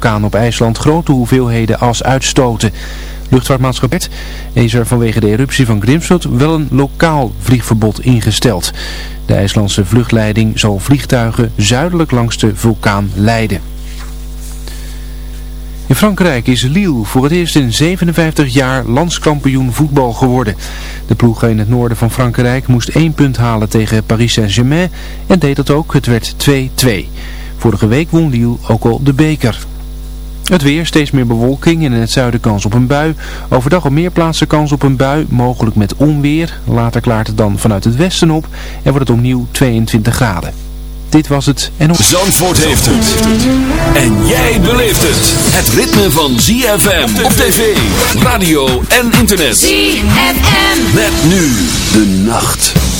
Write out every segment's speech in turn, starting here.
vulkaan op IJsland grote hoeveelheden as uitstoten. Luchtvaartmaatschappij is er vanwege de eruptie van Grimsveld wel een lokaal vliegverbod ingesteld. De IJslandse vluchtleiding zal vliegtuigen zuidelijk langs de vulkaan leiden. In Frankrijk is Lille voor het eerst in 57 jaar landskampioen voetbal geworden. De ploeg in het noorden van Frankrijk moest één punt halen tegen Paris Saint-Germain en deed dat ook. Het werd 2-2. Vorige week won Lille ook al de beker. Het weer, steeds meer bewolking en in het zuiden kans op een bui. Overdag op meer plaatsen kans op een bui, mogelijk met onweer. Later klaart het dan vanuit het westen op en wordt het opnieuw 22 graden. Dit was het en... Zandvoort heeft het. En jij beleeft het. Het ritme van ZFM op tv, radio en internet. ZFM. Met nu de nacht.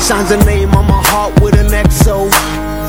Signs a name on my heart with an XO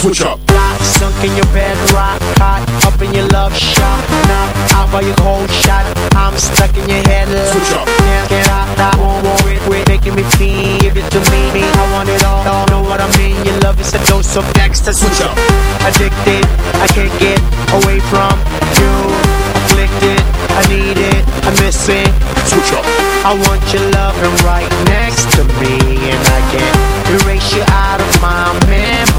Switch up. Fly, sunk in your bed, rock hot, up in your love shot. Now, out by your cold shot, I'm stuck in your head. Switch up. Can't get out, I won't worry, quit making me feel. Give it to me, me, I want it all, all. Know what I mean? Your love is a dose of next Switch up. Addicted, I can't get away from you. Afflicted, I need it, I miss it. Switch up. I want your loving right next to me, and I can't erase you out of my memory.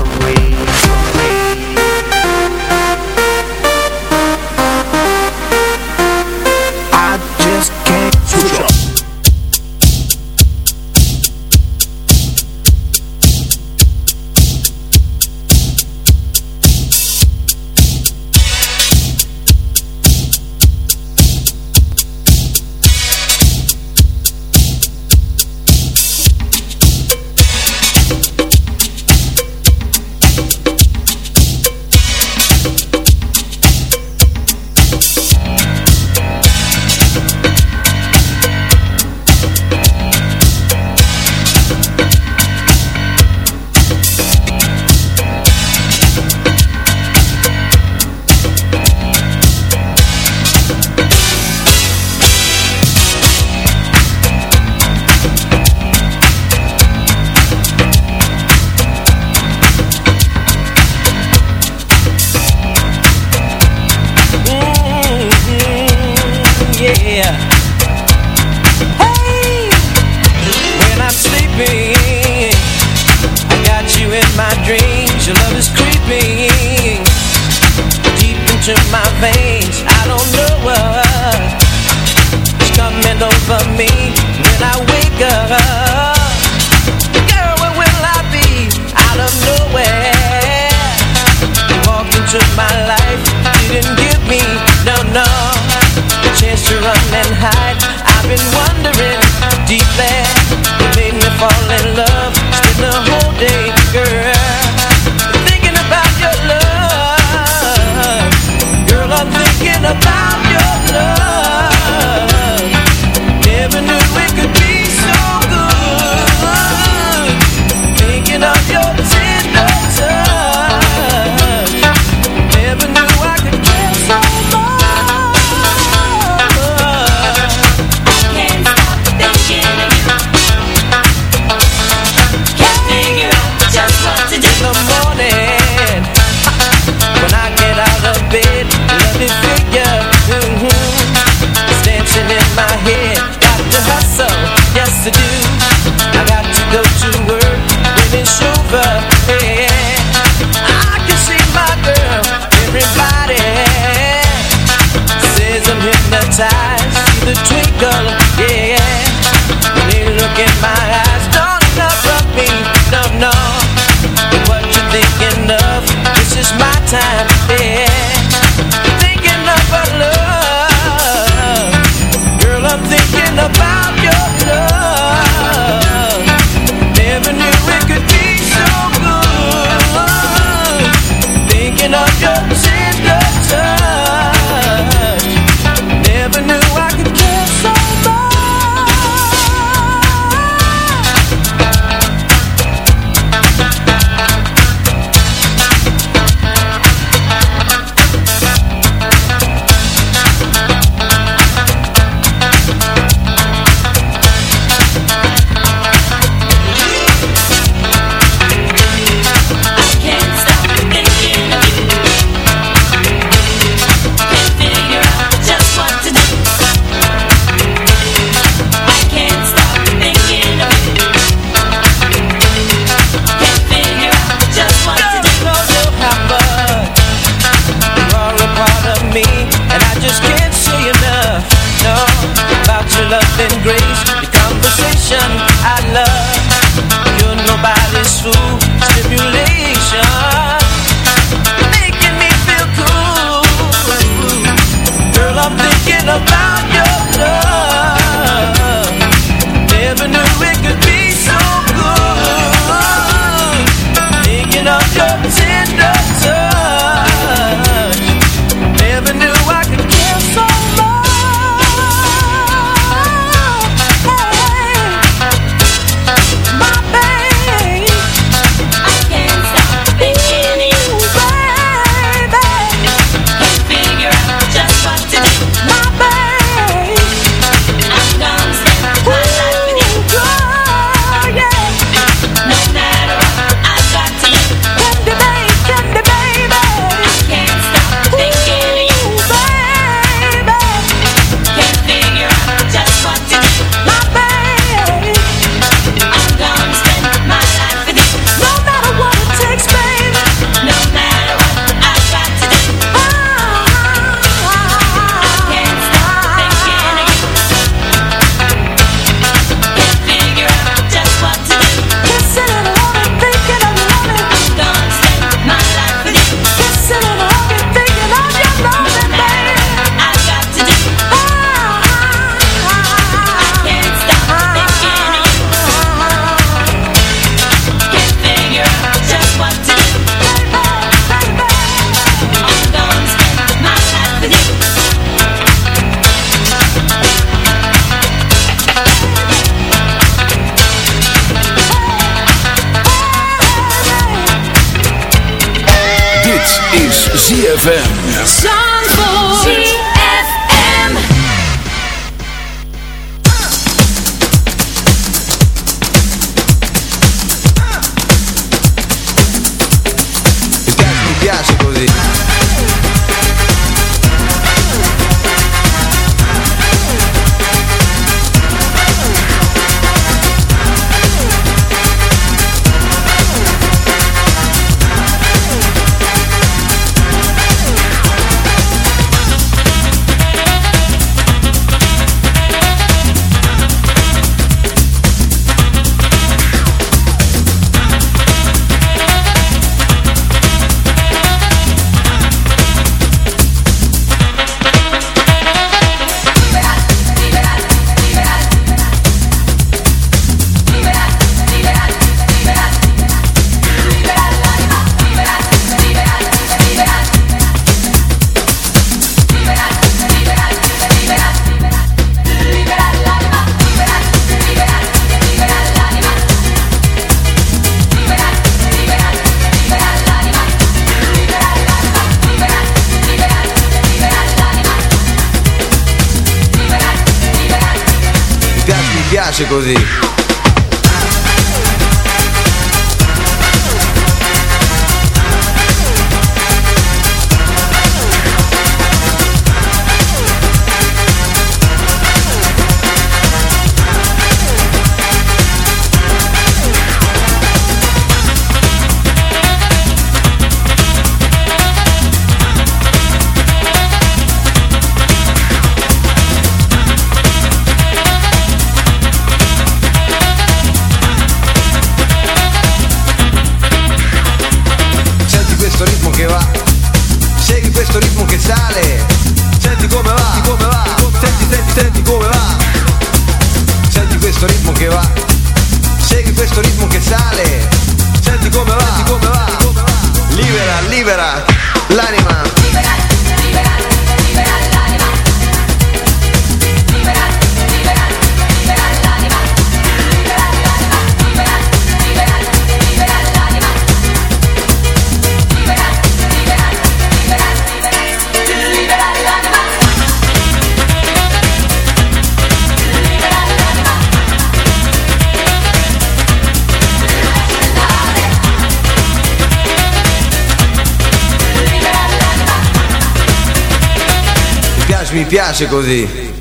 piace così.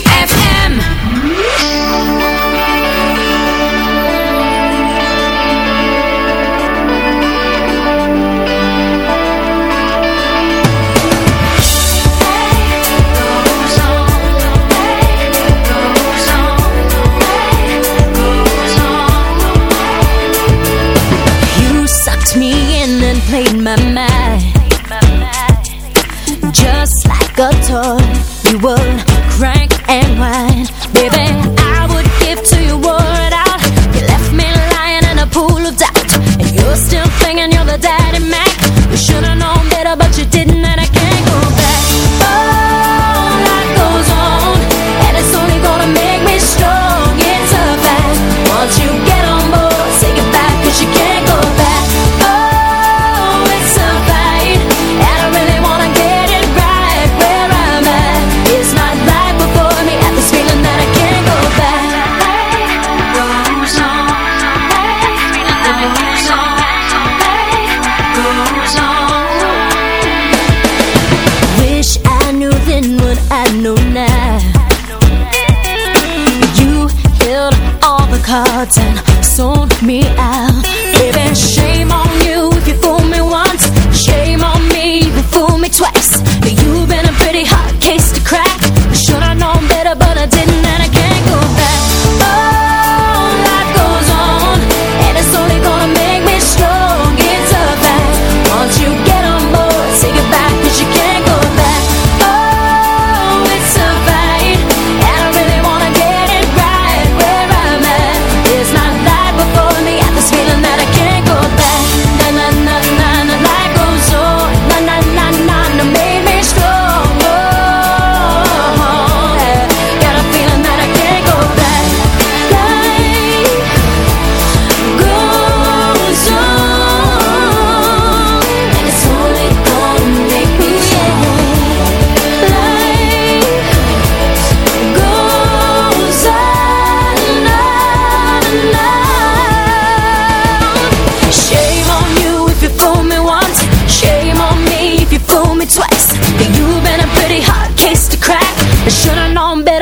my mind. Just like a toy, you would crank and whine, baby. I would give to you wore it out. You left me lying in a pool of doubt, and you're still thinking you're the daddy Mac. You should've known better, but you didn't. and.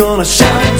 gonna shout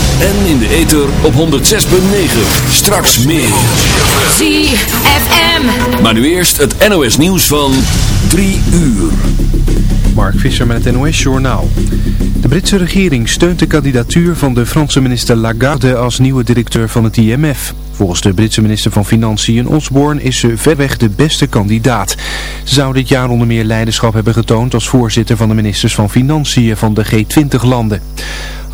En in de ether op 106.9. Straks meer. ZFM. Maar nu eerst het NOS nieuws van 3 uur. Mark Visser met het NOS Journaal. De Britse regering steunt de kandidatuur van de Franse minister Lagarde als nieuwe directeur van het IMF. Volgens de Britse minister van Financiën Osborne is ze verweg de beste kandidaat. Ze zou dit jaar onder meer leiderschap hebben getoond als voorzitter van de ministers van Financiën van de G20-landen.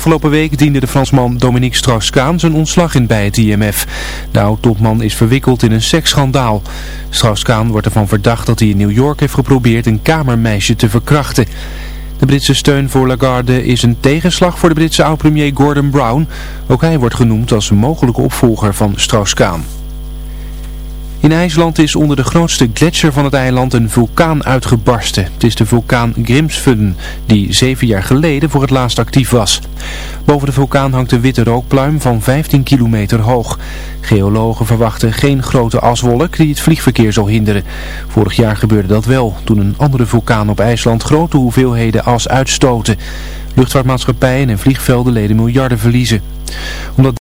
Afgelopen week diende de Fransman Dominique Strauss-Kaan zijn ontslag in bij het IMF. De oud-topman is verwikkeld in een seksschandaal. Strauss-Kaan wordt ervan verdacht dat hij in New York heeft geprobeerd een kamermeisje te verkrachten. De Britse steun voor Lagarde is een tegenslag voor de Britse oud-premier Gordon Brown. Ook hij wordt genoemd als mogelijke opvolger van Strauss-Kaan. In IJsland is onder de grootste gletsjer van het eiland een vulkaan uitgebarsten. Het is de vulkaan Grimsvötn, die zeven jaar geleden voor het laatst actief was. Boven de vulkaan hangt een witte rookpluim van 15 kilometer hoog. Geologen verwachten geen grote aswolk die het vliegverkeer zal hinderen. Vorig jaar gebeurde dat wel, toen een andere vulkaan op IJsland grote hoeveelheden as uitstoten. Luchtvaartmaatschappijen en vliegvelden leden miljarden verliezen. Omdat